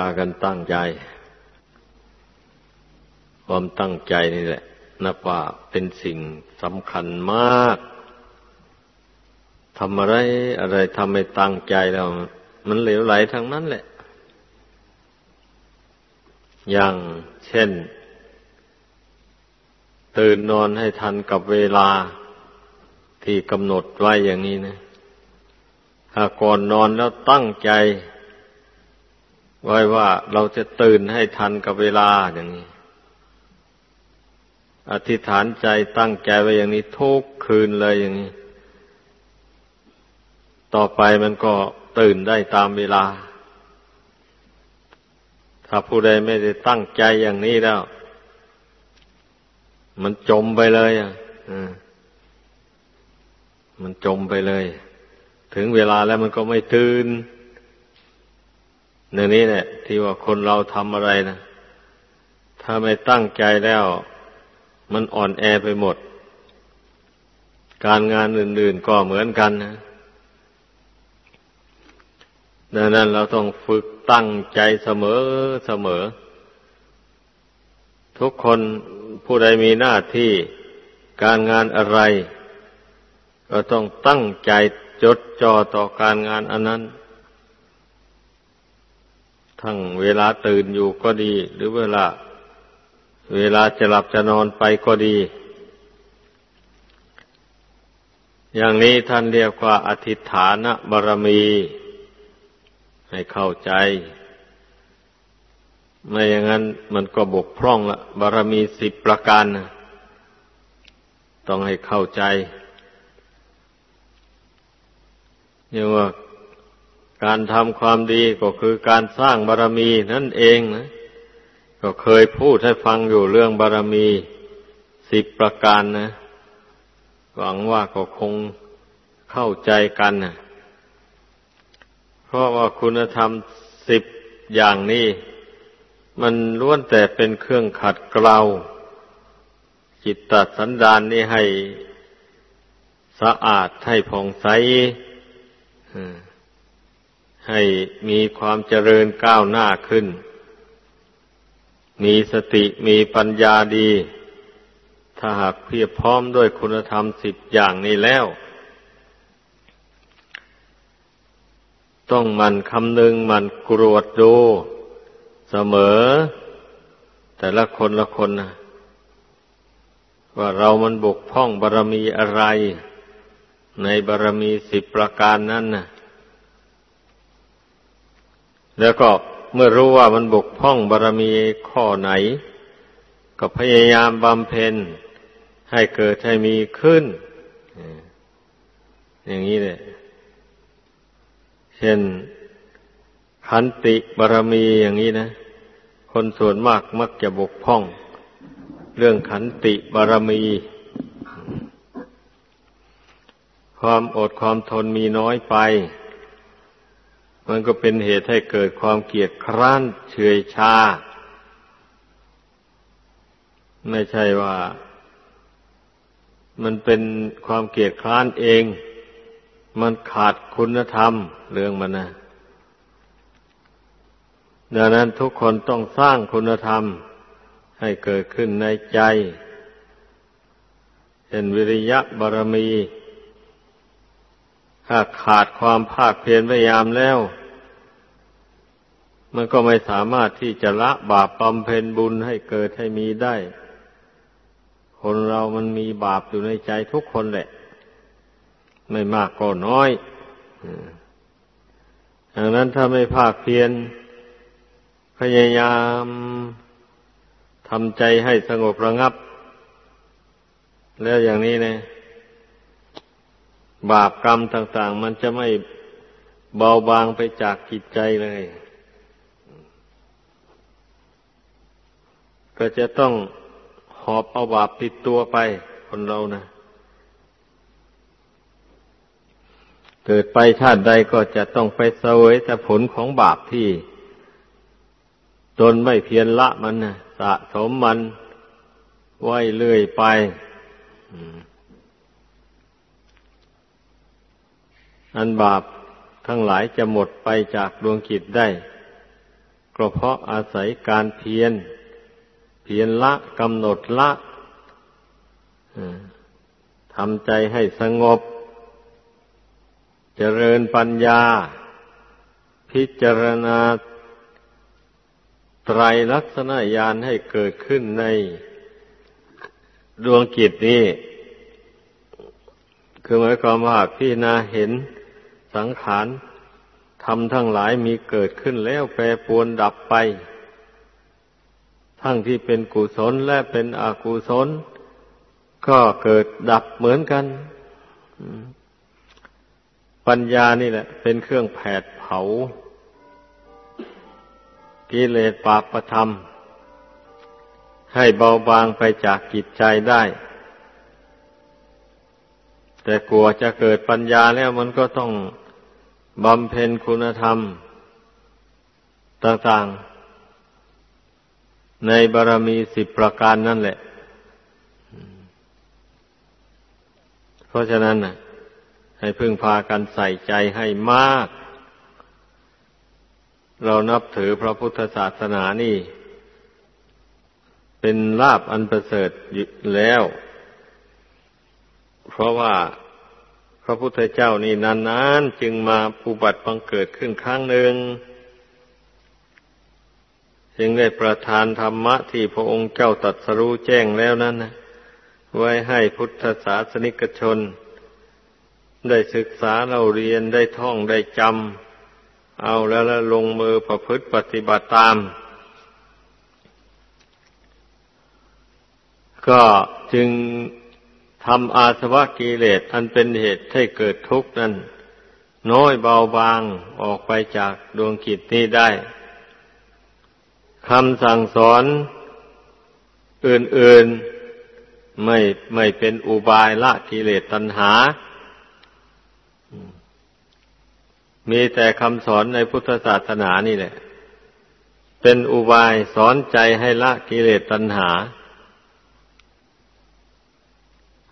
ากันตั้งใจ ความตั้งใจนี่แหละนับว่าเป็นสิ่งสำคัญมากทำอะไรอะไรทำไม่ตั้งใจแล้ว มันเหลวไหลทั้งนั้นแหละ อย่างเช่น ตื่นนอนให้ทันกับเวลาที่กำหนดไว้อย่างนี้นะ ถ้าก่อนนอนแล้วตั้งใจ ไว้ว่าเราจะตื่นให้ทันกับเวลาอย่างนี้ อธิษฐานใจตั้งใจไว้อย่างนี้ทุกคืนเลยอย่างนี้ ต่อไปมันก็ตื่นได้ตามเวลา ถ้าผู้ใดไม่ได้ตั้งใจอย่างนี้แล้ว มันจมไปเลยอะมันจมไปเลย ถึงเวลาแล้วมันก็ไม่ตื่น นึ่งนี้แหละที่ว่าคนเราทำอะไรนะถ้าไม่ตั้งใจแล้ว มันอ่อนแอไปหมด การงานอื่น ๆก็เหมือนกันนะดังนั้นเราต้องฝึกตั้งใจเสมอเสมอ ทุกคนผู้ใดมีหน้าที่การงานอะไร ก็ต้องตั้งใจจดจ่อต่อการงานอันนั้น ทั้งเวลาตื่นอยู่ก็ดี หรือเวลา เวลาจะหลับจะนอนไปก็ดี อย่างนี้ท่านเรียกว่าอธิฐานบารมี ให้เข้าใจ ไม่อย่างนั้นมันก็บกพร่องละบารมีสิบประการนะต้องให้เข้าใจเรียกว่า การทำความดีก็คือการสร้างบารรมีนั่นเองนะ ก็เคยพูดให้ฟังอยู่เรื่องบารรมีสิบประการนะ หวังว่าก็คงเข้าใจกันนะเพราะว่าคุณธรรมสิบอย่างนี้ มันล้วนแต่เป็นเครื่องขัดเกลาจิตตสันดานนี่ให้สะอาดให้ผ่องใส ให้มีความเจริญก้าวหน้าขึ้น มีสติมีปัญญาดี ถ้าหากเพียบพร้อมด้วยคุณธรรมสิบอย่างนี้แล้ว ต้องมันคำนึงมันกรวดดูเสมอ แต่ละคนละคนนะว่าเรามันบกพร่องบารรมีอะไร ในบารมีสิบประการนั้นนะ แล้วก็เมื่อรู้ว่ามันบกพร่องบารมีข้อไหน ก็พยายามบำเพ็ญให้เกิดให้มีขึ้น อย่างนี้เลยเช่นขันติบารมีอย่างนี้นะ คนส่วนมากมักจะบกพร่อง เรื่องขันติบารมี ความอดความทนมีน้อยไป มันก็เป็นเหตุให้เกิดความเกียดคร้านเฉยชา ไม่ใช่ว่า มันเป็นความเกียดคร้านเอง มันขาดคุณธรรมเรื่องมันนะดังนั้นทุกคนต้องสร้างคุณธรรมให้เกิดขึ้นในใจเช่นวิริยะบารมี ถ้าขาดความภาคเพียรพยายามแล้ว มันก็ไม่สามารถที่จะละบาปบำเพ็ญบุญให้เกิดให้มีได้ คนเรามันมีบาปอยู่ในใจทุกคนแหละ ไม่มากก็น้อยดังนั้นถ้าไม่ภาคเพียรพยายามทำใจให้สงบระงับ แล้วอย่างนี้เนี่ยบาปกรรมต่าง ๆ มันจะไม่เบาบางไปจากจิตใจเลย ก็จะต้องหอบเอาบาปติดตัวไปคนเรานะเกิดไปชาติใดก็จะต้องไปเสวยแต่ผลของบาปที่ ตนไม่เพียรละมันนะสะสมมันไว้เรื่อยไปอันบาปทั้งหลายจะหมดไปจากดวงจิตได้ ก็เพราะอาศัยการเพียร พียรละกำหนดละทำใจให้สงบ เจริญปัญญา พิจารณา ไตรลักษณญาณให้เกิดขึ้นในดวงกิจนี้ คือหมายความว่าพี่นาเห็นสังขารทำทั้งหลายมีเกิดขึ้นแล้วแปรปวนดับไป ทั้งที่เป็นกุศลและเป็นอกุศล ก็เกิดดับเหมือนกันปัญญานี่แหละ เป็นเครื่องแผดเผา กิเลสปาประธรรม ให้เบาบางไปจากกิจใจได้ แต่กลัวจะเกิดปัญญาแล้วมันก็ต้องบำเพ็ญคุณธรรม ต่างๆ ในบารมีสิบประการนั่นแหละ เพราะฉะนั้นนะให้พึ่งพากันใส่ใจให้มาก เรานับถือพระพุทธศาสนานี่ เป็นลาบอันประเสริฐแล้ว เพราะว่าพระพุทธเจ้านี่นานๆ จึงมาปุบัติบังเกิดขึ้นครั้งหนึ่ง จึงได้ประทานธรรมะที่พระองค์เจ้าตรัสรู้แจ้งแล้วนั้นนะไว้ให้พุทธศาสนิกชน ได้ศึกษาเราเรียนได้ท่องได้จำเอาแล้วล้วลงมือประพฤติปฏิบัติตาม ก็จึงทำอาสวะกิเลสอันเป็นเหตุให้เกิดทุกข์นั้น น้อยเบาบางออกไปจากดวงกิจนี้ได้ คำสั่งสอนอื่นๆไม่ไม่เป็นอุบายละกิเลสตัณหา มีแต่คำสอนในพุทธศาสนานี่แหละ เป็นอุบายสอนใจให้ละกิเลสตัณหา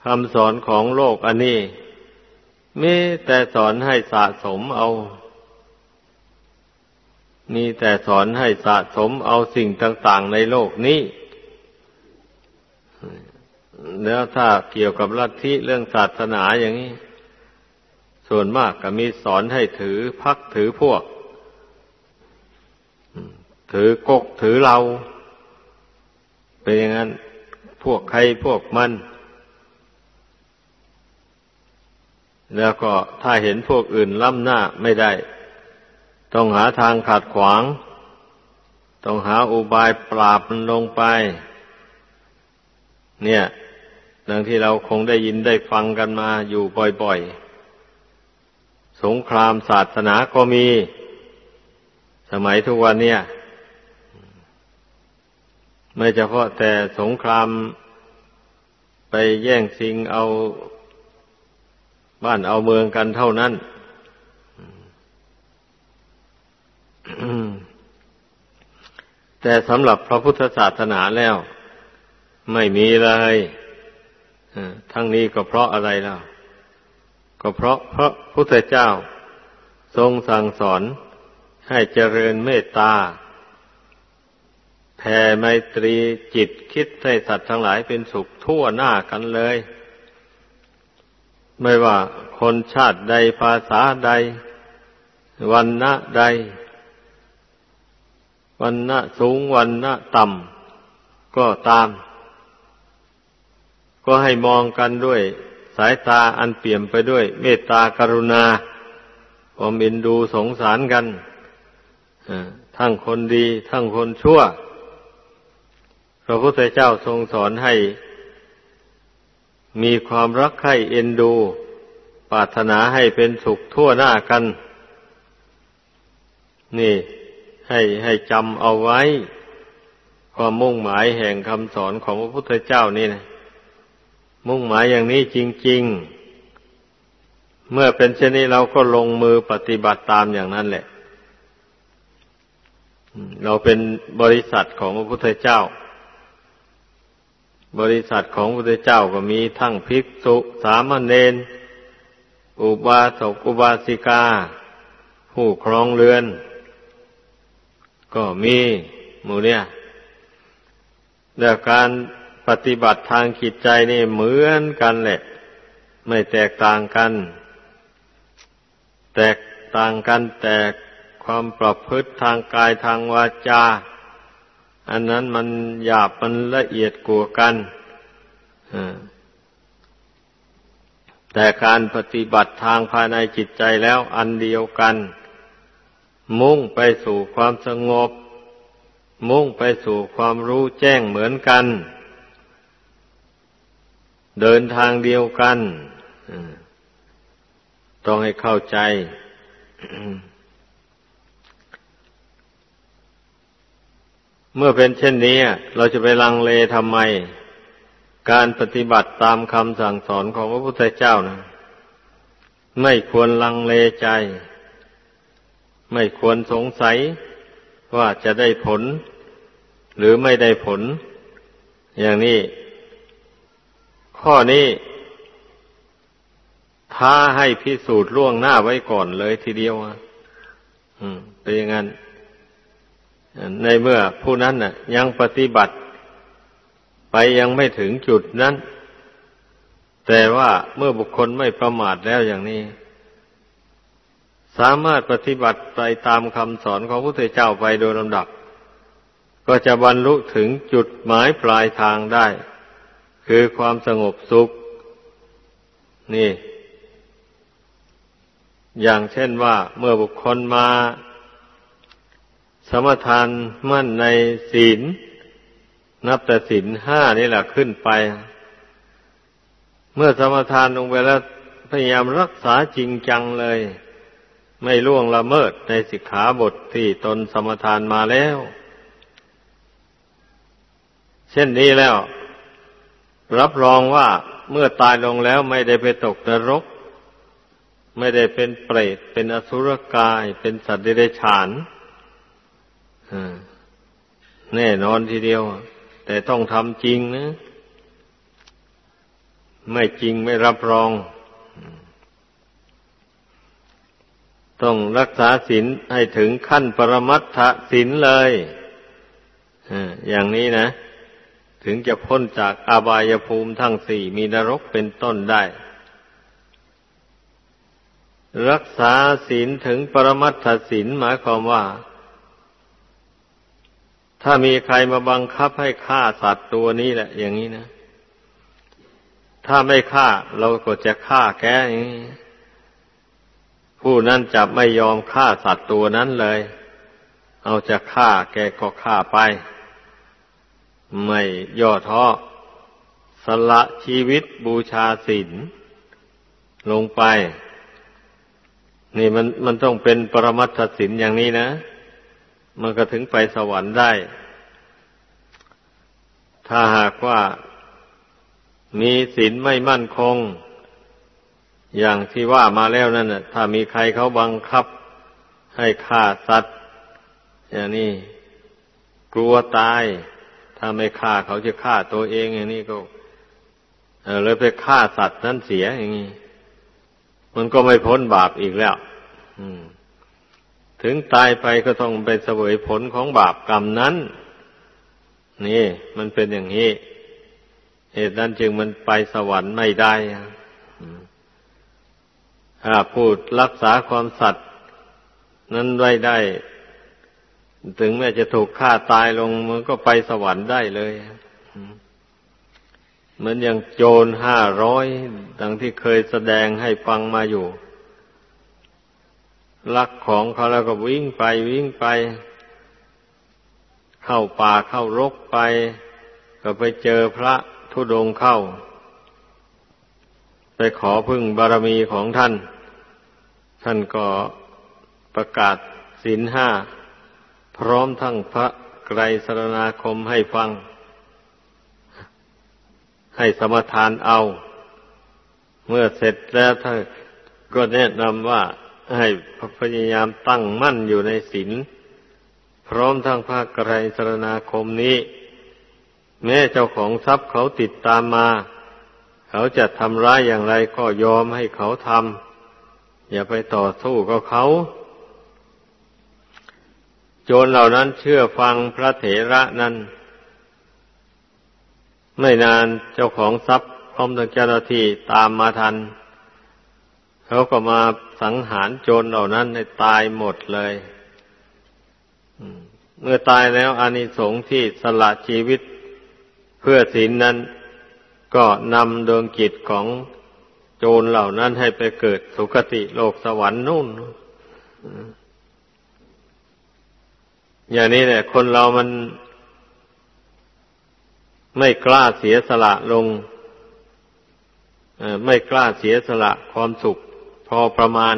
คำสอนของโลกอันนี้มีแต่สอนให้สะสมเอา มีแต่สอนให้สะสมเอาสิ่งต่างๆในโลกนี้แล้วถ้าเกี่ยวกับลัทธิเรื่องศาสนาอย่างนี้ ส่วนมากก็มีสอนให้ถือพักถือพวก ถือกกถือเรา เป็นอย่างนั้น พวกใครพวกมัน แล้วก็ถ้าเห็นพวกอื่นล้ำหน้าไม่ได้ ต้องหาทางขัดขวาง ต้องหาอุบายปราบมันลงไป เนี่ยดังที่เราคงได้ยินได้ฟังกันมาอยู่บ่อยๆ สงครามศาสนาก็มี สมัยทุกวันเนี่ย ไม่เฉพาะแต่สงครามไปแย่งชิงเอาบ้านเอาเมืองกันเท่านั้น แต่สำหรับพระพุทธศาสนาแล้ว ไม่มีเลยทั้งนี้ก็เพราะอะไรแล้วก็เพราะพระพุทธเจ้า ทรงสั่งสอนให้เจริญเมตตาแผ่ไมตรีจิตคิดให้สัตว์ทั้งหลายเป็นสุขทั่วหน้ากันเลย ไม่ว่าคนชาติใดภาษาใดวันณะใด วันณะสูงวันณะต่ำก็ตาม ก็ให้มองกันด้วย สายตาอันเปี่ยมไปด้วย เมตตากรุณาความเอ็นดูสงสารกันทั้งคนดี ทั้งคนชั่ว พระพุทธเจ้าทรงสอนให้ มีความรักใคร่เอ็นดู ปรารถนาให้เป็นสุขทั่วหน้ากัน นี่ ให้ให้จำเอาไว้ ความมุ่งหมายแห่งคำสอนของพระพุทธเจ้านี่นะมุ่งหมายอย่างนี้จริง ๆ เมื่อเป็นเช่นนี้เราก็ลงมือปฏิบัติตามอย่างนั้นแหละเราเป็นบริษัทของพระพุทธเจ้า บริษัทของพระพุทธเจ้าก็มีทั้งภิกษุสามเณรอุบาสกอุบาสิกา ผู้ครองเรือน ก็มีหมู่เนี่ยแต่การปฏิบัติทางจิตใจนี่เหมือนกันแหละ ไม่แตกต่างกัน แตกต่างกันแต่ความประพฤติทางกายทางวาจา อันนั้นมันหยาบมันละเอียดกว่ากันแต่การปฏิบัติทางภายในจิตใจแล้วอันเดียวกัน มุ่งไปสู่ความสงบ มุ่งไปสู่ความรู้แจ้งเหมือนกัน เดินทางเดียวกัน ต้องให้เข้าใจ เมื่อเป็นเช่นนี้ เราจะไปลังเลทำไม การปฏิบัติตามคำสั่งสอนของพระพุทธเจ้านะไม่ควรลังเลใจ ไม่ควรสงสัยว่าจะได้ผล หรือไม่ได้ผล อย่างนี้ ข้อนี้ท้าให้พิสูจน์ล่วงหน้าไว้ก่อนเลยทีเดียวอืมเป็นอย่างนั้น ในเมื่อผู้นั้นน่ะ ยังปฏิบัติ ไปยังไม่ถึงจุดนั้น แต่ว่าเมื่อบุคคลไม่ประมาทแล้วอย่างนี้ สามารถปฏิบัติไปตามคำสอนของพระพุทธเจ้าไปโดยลำดับ ก็จะบรรลุถึงจุดหมายปลายทางได้ คือความสงบสุข นี่ อย่างเช่นว่าเมื่อบุคคลมา สมทานมั่นในศีล นับแต่สินห้านี่แหละขึ้นไป เมื่อสมทานลงไปแล้วพยายามรักษาจริงจังเลย ไม่ล่วงละเมิดในสิกขาบทที่ตนสมทานมาแล้ว เช่นนี้แล้ว รับรองว่าเมื่อตายลงแล้วไม่ได้ไปตกนรก ไม่ได้เป็นเปรต เป็นอสุรกาย เป็นสัตว์เดรัจฉานแน่นอนทีเดียว แต่ต้องทำจริงนะ ไม่จริงไม่รับรอง ต้องรักษาศีลให้ถึงขั้นปรมัตถศีลเลยอย่างนี้นะ ถึงจะพ้นจากอาบายภูมิทั้งสี่มีนรกเป็นต้นได้ รักษาศีลถึงปรมัตถศีลหมายความว่า ถ้ามีใครมาบังคับให้ฆ่าสัตว์ตัวนี้แหละ อย่างนี้นะ ถ้าไม่ฆ่าเราก็จะฆ่าแกอย่างนี้ ผู้นั้นจะไม่ยอมฆ่าสัตว์ตัวนั้นเลย เอาจะฆ่าแกก็ฆ่าไป ไม่ย่อท้อสละชีวิตบูชาศีลลงไป นี่มันมันต้องเป็นปรมัตถศีลอย่างนี้นะ มันก็ถึงไปสวรรค์ได้ ถ้าหากว่ามีศีลไม่มั่นคง อย่างที่ว่ามาแล้วนั่นน่ะ ถ้ามีใครเขาบังคับ ให้ฆ่าสัตว์ อย่างนี้กลัวตาย ถ้าไม่ฆ่าเขาจะฆ่าตัวเองอย่างนี้ก็เลยไปฆ่าสัตว์นั้นเสียอย่างนี้มันก็ไม่พ้นบาปอีกแล้วถึงตายไปก็ต้องไปเสวยผลของบาปกรรมนั้น นี่ มันเป็นอย่างนี้ เหตุนั้นจึงมันไปสวรรค์ไม่ได้ พูดรักษาความสัตย์นั้นไว้ได้ ถึงแม้จะถูกฆ่าตายลงมันก็ไปสวรรค์ได้เลยเหมือนอย่างโจรห้าร้อยดังที่เคยแสดงให้ฟังมาอยู่ ลักของเขาแล้วก็วิ่งไปวิ่งไป เข้าป่าเข้ารกไป ก็ไปเจอพระทุดงเข้า ไปขอพึ่งบารมีของท่าน ท่านก็ประกาศศีลห้า พร้อมทั้งพระไกรสรณาคมให้ฟัง ให้สมทานเอา เมื่อเสร็จแล้วท่านก็แนะนำว่าให้พยายามตั้งมั่นอยู่ในศีลพร้อมทั้งภาคไกรสรณาคมนี้ แม้เจ้าของทรัพย์เขาติดตามมา เขาจะทำร้ายอย่างไรก็ยอมให้เขาทำอย่าไปต่อสู้กับเขา โจรเหล่านั้นเชื่อฟังพระเถระนั้น ไม่นานเจ้าของทรัพย์พร้อมทั้งเจ้าหน้าที่ตามมาทัน เขาก็มาสังหารโจรเหล่านั้นให้ตายหมดเลยเมื่อตายแล้วอานิสงส์ที่สละชีวิตเพื่อศีลนั้น ก็นำดวงกิจของโจรเหล่านั้นให้ไปเกิดสุคติโลกสวรรค์นู่น อย่างนี้แหละ คนเรามันไม่กล้าเสียสละลงไม่กล้าเสียสละความสุข พอประมาณ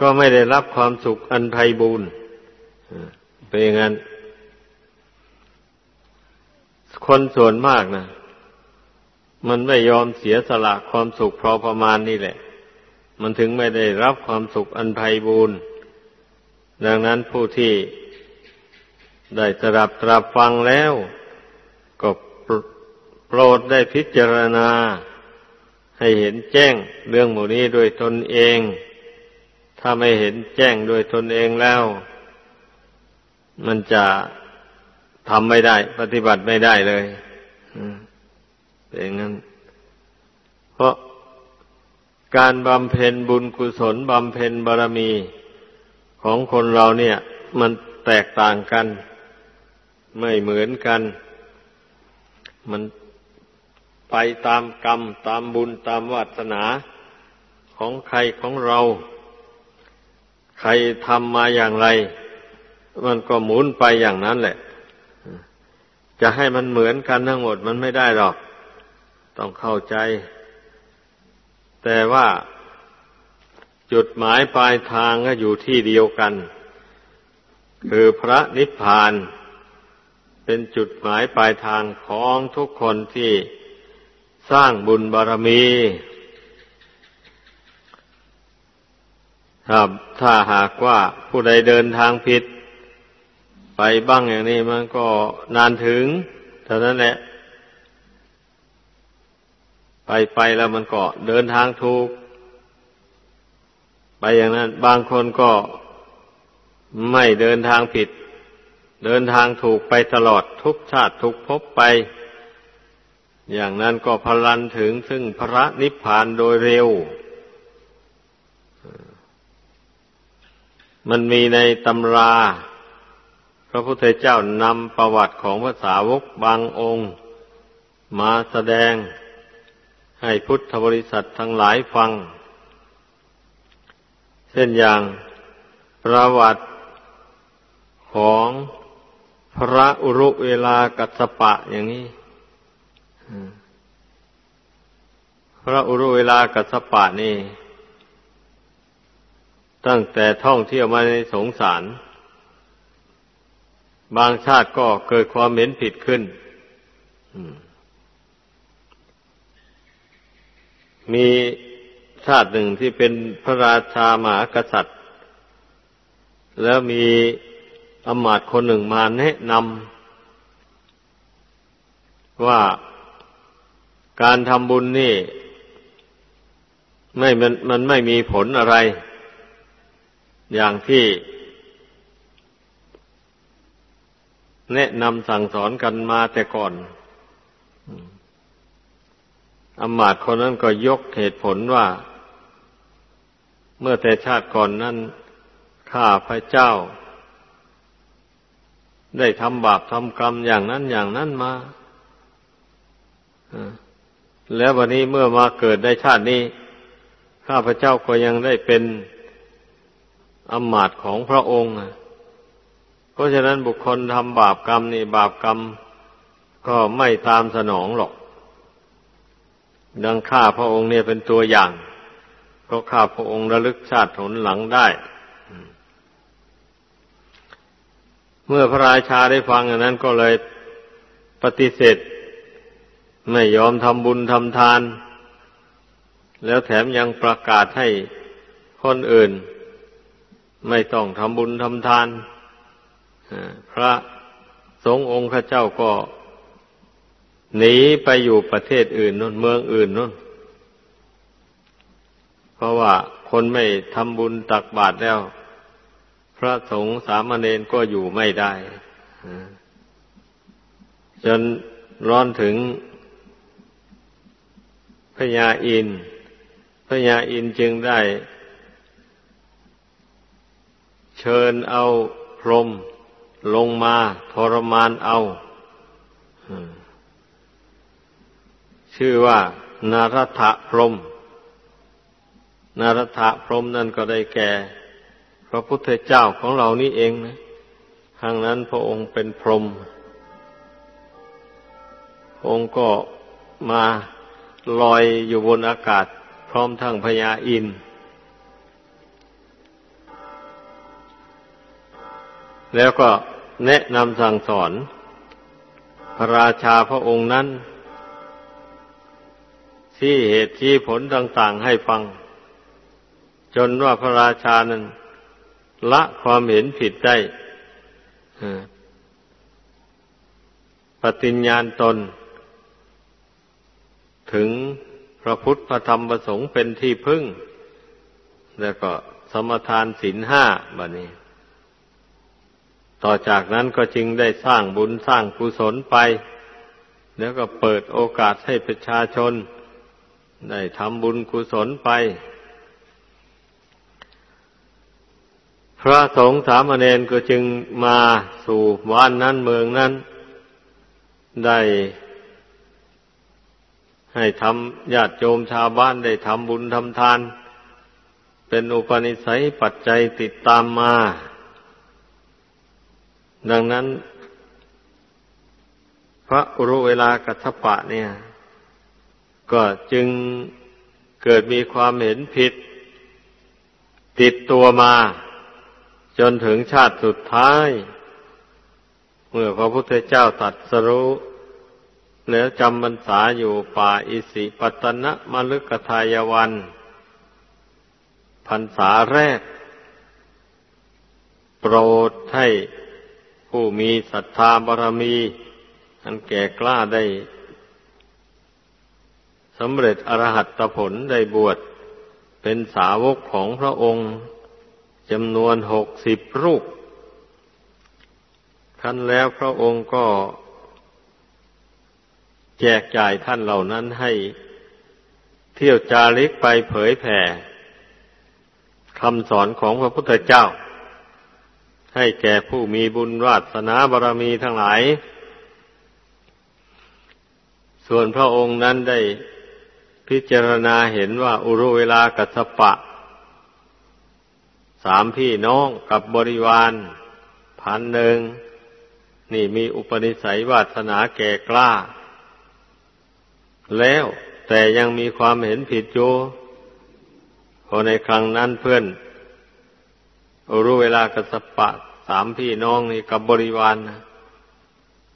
ก็ไม่ได้รับความสุขอันไพบูรณ์เป็นอย่างนั้น คนส่วนมากนะ มันไม่ยอมเสียสละความสุขพอประมาณนี่แหละ มันถึงไม่ได้รับความสุขอันไพบูรณ์ดังนั้นผู้ที่ได้ตรับตรับฟังแล้ว ก็โปรดได้พิจารณา ให้เห็นแจ้งเรื่องหมู่นี้โดยตนเอง ถ้าไม่เห็นแจ้งโดยตนเองแล้ว มันจะทำไม่ได้ ปฏิบัติไม่ได้เลย เป็นงั้น เพราะการบำเพ็ญบุญกุศลบำเพ็ญบารมีของคนเราเนี่ย มันแตกต่างกัน ไม่เหมือนกัน มันไปตามกรรม ตามบุญตามวาสนาของใครของเรา ใครทำมาอย่างไร มันก็หมุนไปอย่างนั้นแหละ จะให้มันเหมือนกันทั้งหมดมันไม่ได้หรอก ต้องเข้าใจ แต่ว่าจุดหมายปลายทางก็อยู่ที่เดียวกัน คือพระนิพพาน เป็นจุดหมายปลายทางของทุกคนที่สร้างบุญบารมีถ้าหากว่าผู้ใดเดินทางผิด ไปบ้างอย่างนี้มันก็นานถึงเท่านั้นแหละ ไปไปแล้วมันก็เดินทางถูก ไปอย่างนั้น บางคนก็ไม่เดินทางผิด เดินทางถูกไปตลอดทุกชาติทุกภพไป อย่างนั้นก็พลันถึงซึ่งพระนิพพานโดยเร็ว มันมีในตำรา พระพุทธเจ้านำประวัติของภาษาวกบางองค์ มาแสดง ให้พุทธบริษัททั้งหลายฟัง เช่นอย่างประวัติของพระอุรุเวลากัสปะอย่างนี้ พระอุรุเวลากัสปะนี่ ตั้งแต่ท่องเที่ยวมาในสงสาร บางชาติก็เกิดความเห็นผิดขึ้นมี มีชาติหนึ่งที่เป็นพระราชาหมากษัตริย์ แล้วมีอมาตคนหนึ่งมาแนะนำว่าการทำบุญนี่ ไม่มันมันไม่มีผลอะไร อย่างที่ แนะนำสั่งสอนกันมาแต่ก่อน อมาตคนนั้นก็ยกเหตุผลว่า เมื่อแต่ชาติก่อนนั้นข้าพระเจ้า ได้ทำบาปทำกรรมอย่างนั้นอย่างนั้นมาแล้ววันนี้เมื่อมาเกิดในชาตินี้ ข้าพเจ้าก็ยังได้เป็นอำมาตย์ของพระองค์ เพราะฉะนั้นบุคคลทำบาปกรรมนี่บาปกรรม ก็ไม่ตามสนองหรอก ดังข้าพระองค์เนี่ยเป็นตัวอย่าง เพราะข้าพระองค์ระลึกชาติผลหลังได้ เมื่อพระราชาได้ฟังอย่างนั้นก็เลยปฏิเสธ ไม่ยอมทำบุญทำทาน แล้วแถมยังประกาศให้คนอื่น ไม่ต้องทำบุญทำทานพระสงฆ์องค์ข้าเจ้าก็ หนีไปอยู่ประเทศอื่นนู่นเมืองอื่นนู่นเพราะว่าคนไม่ทำบุญตักบาตรแล้ว พระสงฆ์สามเณรก็อยู่ไม่ได้ จนร้อนถึงพญาอินพญาอินจึงได้ เชิญเอาพรมลงมาทรมานเอา ชื่อว่านารถะพรมนารถะพรมนั่นก็ได้แก่พระพุทธเจ้าของเรานี่เองนะทางนั้นพระองค์เป็นพรหมองค์ก็มาลอยอยู่บนอากาศ พร้อมทั้งพญาอิน แล้วก็แนะนำสั่งสอน พระราชาพระองค์นั้น ที่เหตุที่ผลต่างๆให้ฟัง จนว่าพระราชานั้น ละความเห็นผิดได้ปฏิญญาณตน ถึงพระพุทธพระธรรมประสงค์เป็นที่พึ่ง แล้วก็สมทานศีลห้าบานี้ ต่อจากนั้นก็จึงได้สร้างบุญสร้างกุศลไป แล้วก็เปิดโอกาสให้ประชาชน ได้ทำบุญกุศลไป พระสงฆ์สามเณรก็จึงมาสู่บ้านนั้นเมืองนั้น ได้ให้ทำญาติโยมชาวบ้านได้ทำบุญทำทาน เป็นอุปนิสัยปัจจัยติดตามมา ดังนั้น พระอุรุเวลากัสปะเนี่ย ก็จึงเกิดมีความเห็นผิด ติดตัวมา จนถึงชาติสุดท้าย เมื่อพระพุทธเจ้าตัดสรู้แล้วจำบรรษาอยู่ป่าอิสิปตนะมลึกทายวันพรรษาแรก โปรดให้ผู้มีศรัทธาบารมี อันแก่กล้าได้ สำเร็จอรหัตผลได้บวชเป็นสาวกของพระองค์จำนวนหกสิบรูปท่านแล้วพระองค์ก็ แจกจ่ายท่านเหล่านั้นให้เที่ยวจาริกไปเผยแผ่คำสอนของพระพุทธเจ้า ให้แก่ผู้มีบุญวาสนาบารรมีทั้งหลาย ส่วนพระองค์นั้นได้ พิจารณาเห็นว่าอุรุเวลากัสปะ สามพี่น้องกับบริวารพันหนึ่ง นี่มีอุปนิสัยวาสนาแก่กล้า แล้วแต่ยังมีความเห็นผิดอยู่พอในครั้งนั้นเพื่อนอุรุเวลากัสปะ สามพี่น้องนี่กับบริวาร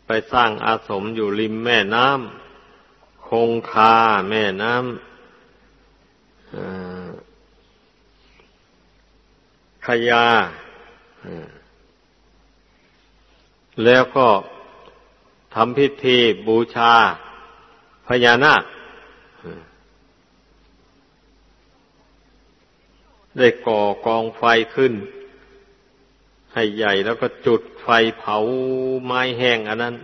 ไปสร้างอาสมอยู่ริมแม่น้ำ คงคาแม่น้ำขยา แล้วก็ทำพิธีบูชาพญานาคได้ก่อกองไฟขึ้น ให้ใหญ่แล้วก็จุดไฟเผาไม้แห้งอันนั้น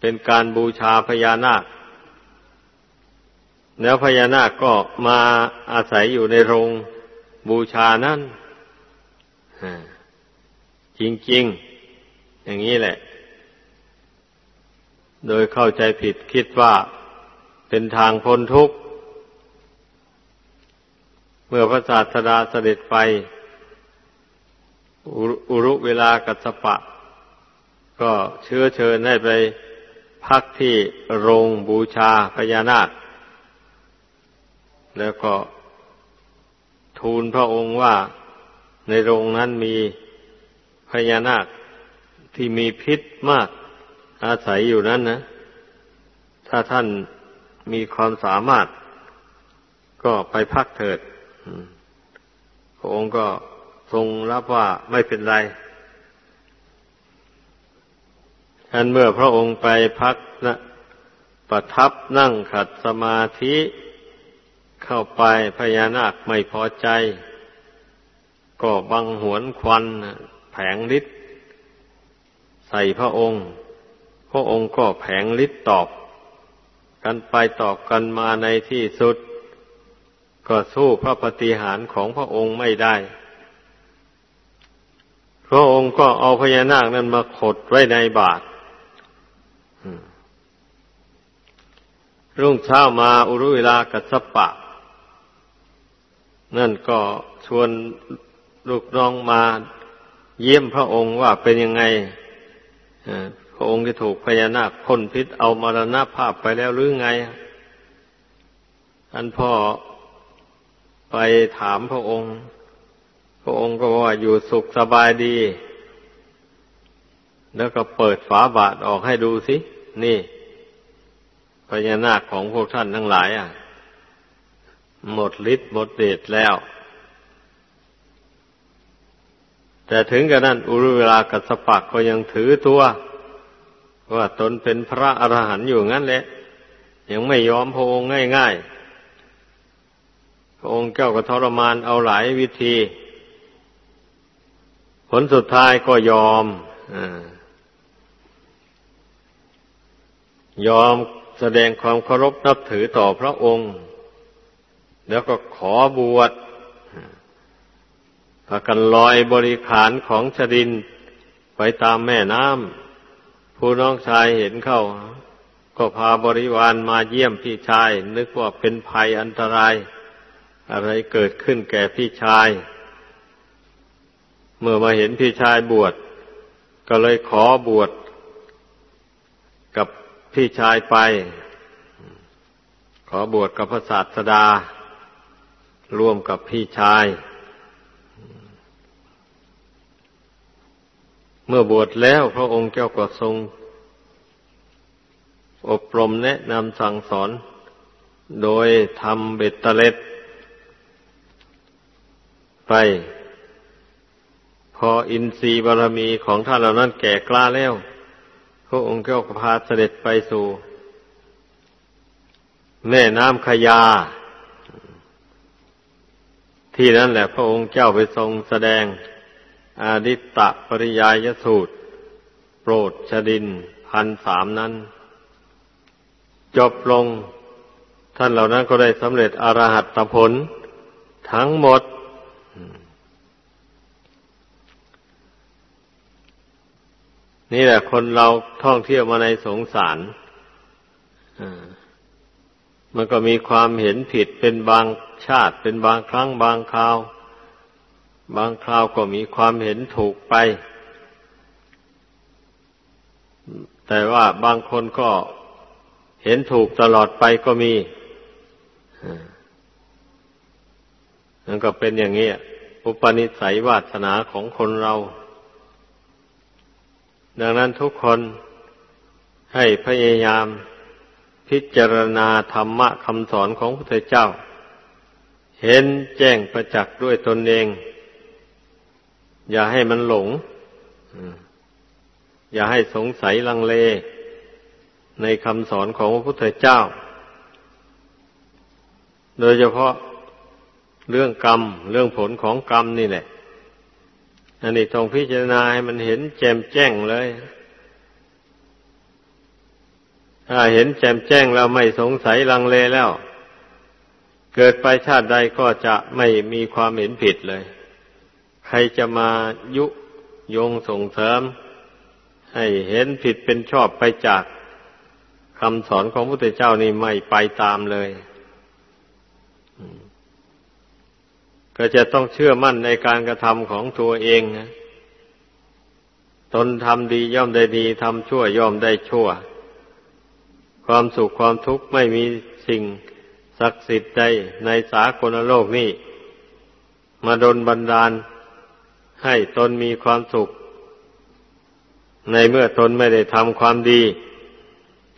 เป็นการบูชาพญานาค แล้วพญานาคก็มาอาศัยอยู่ในโรงบูชานั่นจริง ๆ อย่างนี้แหละ โดยเข้าใจผิดคิดว่าเป็นทางพ้นทุกข์ เมื่อพระศาสดาเสด็จไปอุรุเวลากัสปะ ก็เชื้อเชิญให้ไปพักที่โรงบูชาพญานาค แล้วก็ทูลพระองค์ว่าในโรงนั้นมีพญานาคที่มีพิษมากอาศัยอยู่นั้นนะ ถ้าท่านมีความสามารถ ก็ไปพักเถิดพระองค์ก็ทรงรับว่าไม่เป็นไรอันเมื่อพระองค์ไปพักนะประทับนั่งขัดสมาธิ เข้าไปพญานาคไม่พอใจ ก็บังหวนควันแผงฤทธิ์ใส่พระองค์ พระองค์ก็แผงฤทธิ์ตอบ กันไปตอบกันมาในที่สุด ก็สู้พระปฏิหารของพระองค์ไม่ได้ พระองค์ก็เอาพญานาคนั้นมาขดไว้ในบาทรุ่งเช้ามาอุรุเวลากัสปะ นั่นก็ชวนลูกน้องมาเยี่ยมพระองค์ว่าเป็นยังไงพระองค์ที่ถูกพญานาคพ่นพิษเอามรณภาพไปแล้วหรือไง อันพ่อไปถามพระองค์ พระองค์ก็ว่าอยู่สุขสบายดี แล้วก็เปิดฝาบาทออกให้ดูสิ นี่พญานาคของพวกท่านทั้งหลาย อะ หมดฤทธิ์หมดเดชแล้ว แต่ถึงกระนั้นอุรุเวลากัสปักก็ยังถือตัว ว่าตนเป็นพระอรหันต์อยู่งั้นแหละ ยังไม่ยอมพระองค์ง่ายๆ พระองค์เจ้าก็ทรมานเอาหลายวิธี ผลสุดท้ายก็ยอมอยอมแสดงความเคารพนับถือต่อพระองค์ แล้วก็ขอบวชพากันลอยบริขารของชดินไปตามแม่น้ำผู้น้องชายเห็นเข้า ก็พาบริวารมาเยี่ยมพี่ชาย นึกว่าเป็นภัยอันตราย อะไรเกิดขึ้นแก่พี่ชาย เมื่อมาเห็นพี่ชายบวช ก็เลยขอบวชกับพี่ชายไป ขอบวชกับพระศาสดา ร่วมกับพี่ชาย เมื่อบวชแล้วพระองค์เจ้าก็ทรง อบรมแนะนำสั่งสอน โดยทำเบ็ดตะเล็ด ไป พออินทรีย์บารมีของท่านเหล่านั้นแก่กล้าแล้ว พระองค์เจ้าก็พาเสด็จไปสู่ แม่น้ำขยา ที่นั่นแหละพระองค์เจ้าไปทรงแสดงอาดิตตะปริยายสูตร โปรดชดินพันสามนั้น จบลง ท่านเหล่านั้นก็ได้สำเร็จอรหัตผล ทั้งหมด นี่แหละคนเราท่องเที่ยวมาในสงสาร มันก็มีความเห็นผิดเป็นบางชาติเป็นบางครั้งบางคราว บางคราวก็มีความเห็นถูกไป แต่ว่าบางคนก็เห็นถูกตลอดไปก็มีนั่นก็เป็นอย่างนี้อุปนิสัยวาสนาของคนเรา ดังนั้นทุกคนให้พยายาม พิจารณาธรรมะคำสอนของพระพุทธเจ้า เห็นแจ้งประจักษ์ด้วยตนเอง อย่าให้มันหลง อย่าให้สงสัยลังเล ในคำสอนของพระพุทธเจ้า โดยเฉพาะเรื่องกรรม เรื่องผลของกรรมนี่แหละ อันนี้ต้องพิจารณาให้มันเห็นแจ่มแจ้งเลย ถ้าเห็นแจ่มแจ้งแล้วไม่สงสัยลังเลแล้ว เกิดไปชาติใดก็จะไม่มีความเห็นผิดเลย ใครจะมายุยงส่งเสริม ให้เห็นผิดเป็นชอบไปจากคำสอนของพระพุทธเจ้านี่ไม่ไปตามเลย ก็จะต้องเชื่อมั่นในการกระทำของตัวเองนะตนทำดีย่อมได้ดีทำชั่วย่อมได้ชั่ว ความสุขความทุกข์ไม่มีสิ่งศักดิ์สิทธิ์ใดในสากลโลกนี้ มาดนบันดาล ให้ตนมีความสุข ในเมื่อตนไม่ได้ทำความดี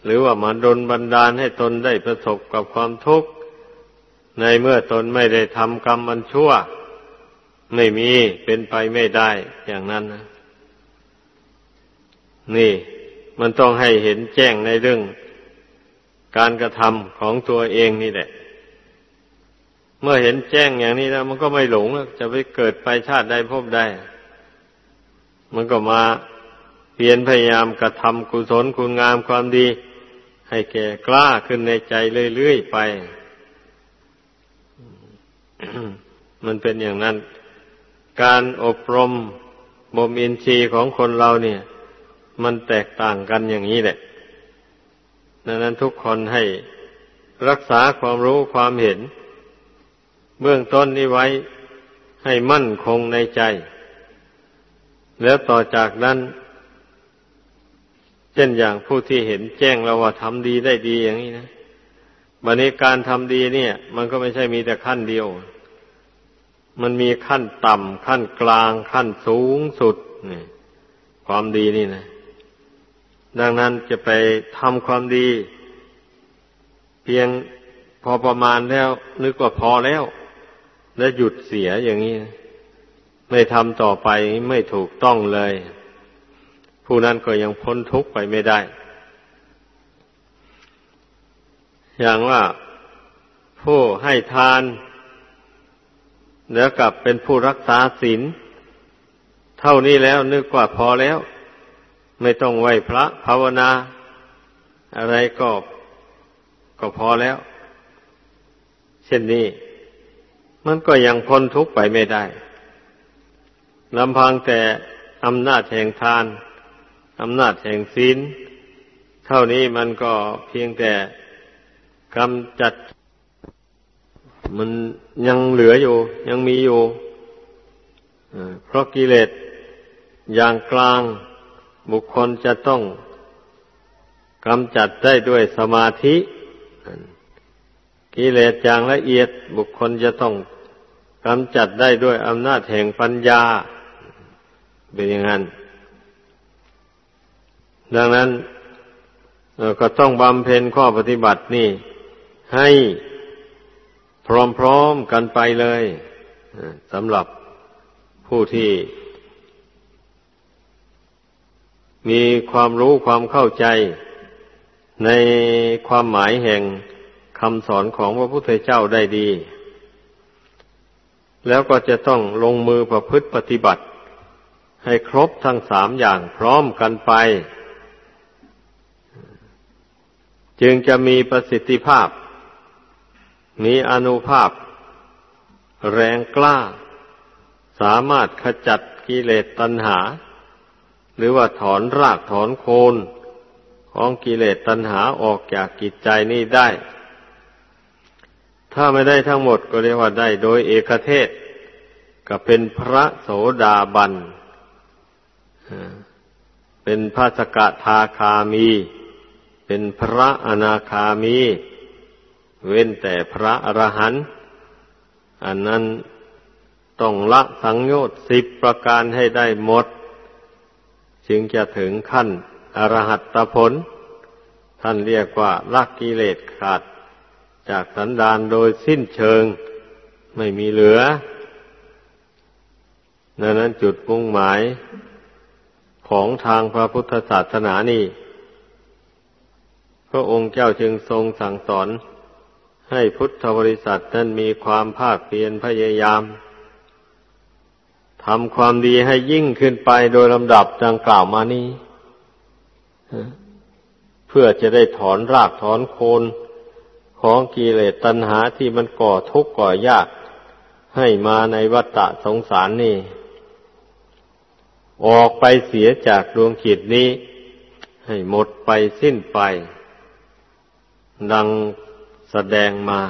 หรือว่ามาดนบันดาลให้ตนได้ประสบกับความทุกข์ ในเมื่อตนไม่ได้ทำกรรมมันชั่ว ไม่มีเป็นไปไม่ได้อย่างนั้นนะนี่ มันต้องให้เห็นแจ้งในเรื่อง การกระทำของตัวเองนี่แหละ เมื่อเห็นแจ้งอย่างนี้แล้ว มันก็ไม่หลงแล้วจะไปเกิดไปชาติใดพบใดมันก็มาเพียรพยายามกระทำกุศลคุณงามความดี ให้แก่กล้าขึ้นในใจเรื่อยๆไป มันเป็นอย่างนั้น การอบรมบ่มอินทรีย์ของคนเราเนี่ย มันแตกต่างกันอย่างนี้แหละ ดังนั้นทุกคนให้รักษาความรู้ความเห็น เบื้องต้นนี้ไว้ให้มั่นคงในใจ แล้วต่อจากนั้น เช่นอย่างผู้ที่เห็นแจ้งแล้วว่าทำดีได้ดีอย่างนี้นะบันนี้การทำดีเนี่ย มันก็ไม่ใช่มีแต่ขั้นเดียว มันมีขั้นต่ำขั้นกลางขั้นสูงสุดนี่ความดีนี่นะ ดังนั้นจะไปทำความดี เพียงพอประมาณแล้วนึกว่าพอแล้ว แล้วหยุดเสียอย่างนี้ ไม่ทำต่อไปไม่ถูกต้องเลย ผู้นั้นก็ยังพ้นทุกข์ไปไม่ได้ อย่างว่าผู้ให้ทาน แล้วกลับเป็นผู้รักษาศีลเท่านี้แล้วนึกว่าพอแล้ว ไม่ต้องไหวพระภาวนา อะไรก็ก็พอแล้ว เช่นนี้มันก็ยังพ้นทุกข์ไปไม่ได้ลำพังแต่อำนาจแห่งทานอำนาจแห่งศีลเท่านี้มันก็เพียงแต่กำจัด มันยังเหลืออยู่ ยังมีอยู่เพราะกิเลสอย่างกลาง บุคคลจะต้องกำจัดได้ด้วยสมาธิกิเลสอย่างละเอียดบุคคลจะต้องกำจัดได้ด้วยอำนาจแห่งปัญญา เป็นอย่างนั้น ดังนั้นก็ต้องบำเพ็ญข้อปฏิบัตินี่ ให้พร้อมๆกันไปเลยสำหรับผู้ที่ มีความรู้ความเข้าใจ ในความหมายแห่งคำสอนของพระพุทธเจ้าได้ดี แล้วก็จะต้องลงมือประพฤติปฏิบัติ ให้ครบทั้งสามอย่างพร้อมกันไป จึงจะมีประสิทธิภาพ มีอนุภาพ แรงกล้า สามารถขจัดกิเลสตัณหา หรือว่าถอนรากถอนโคนของกิเลสตัณหาออกจากกิจใจนี้ได้ ถ้าไม่ได้ทั้งหมดก็เรียกว่าได้โดยเอกเทศ ก็เป็นพระโสดาบัน เป็นพระสกทาคามี เป็นพระอนาคามี เว้นแต่พระอรหันต์ อันนั้นต้องละสังโยชน์สิบประการให้ได้หมด จึงจะถึงขั้นอรหัตตผล ท่านเรียกว่าละกิเลสขาด จากสันดานโดยสิ้นเชิง ไม่มีเหลือดังนั้นจุดมุ่งหมายของทางพระพุทธศาสนานี่ พระองค์เจ้าจึงทรงสั่งสอนให้พุทธบริษัทนั้นมีความภาคเพียรพยายาม ทำความดีให้ยิ่งขึ้นไปโดยลำดับดังกล่าวมานี้เพื่อจะได้ถอนรากถอนโคนของกิเลสตัณหาที่มันก่อทุกข์ก่อยาก ให้มาในวัฏฏะสงสารนี่ ออกไปเสียจากดวงขีดนี้ ให้หมดไปสิ้นไป ดังแสดงมา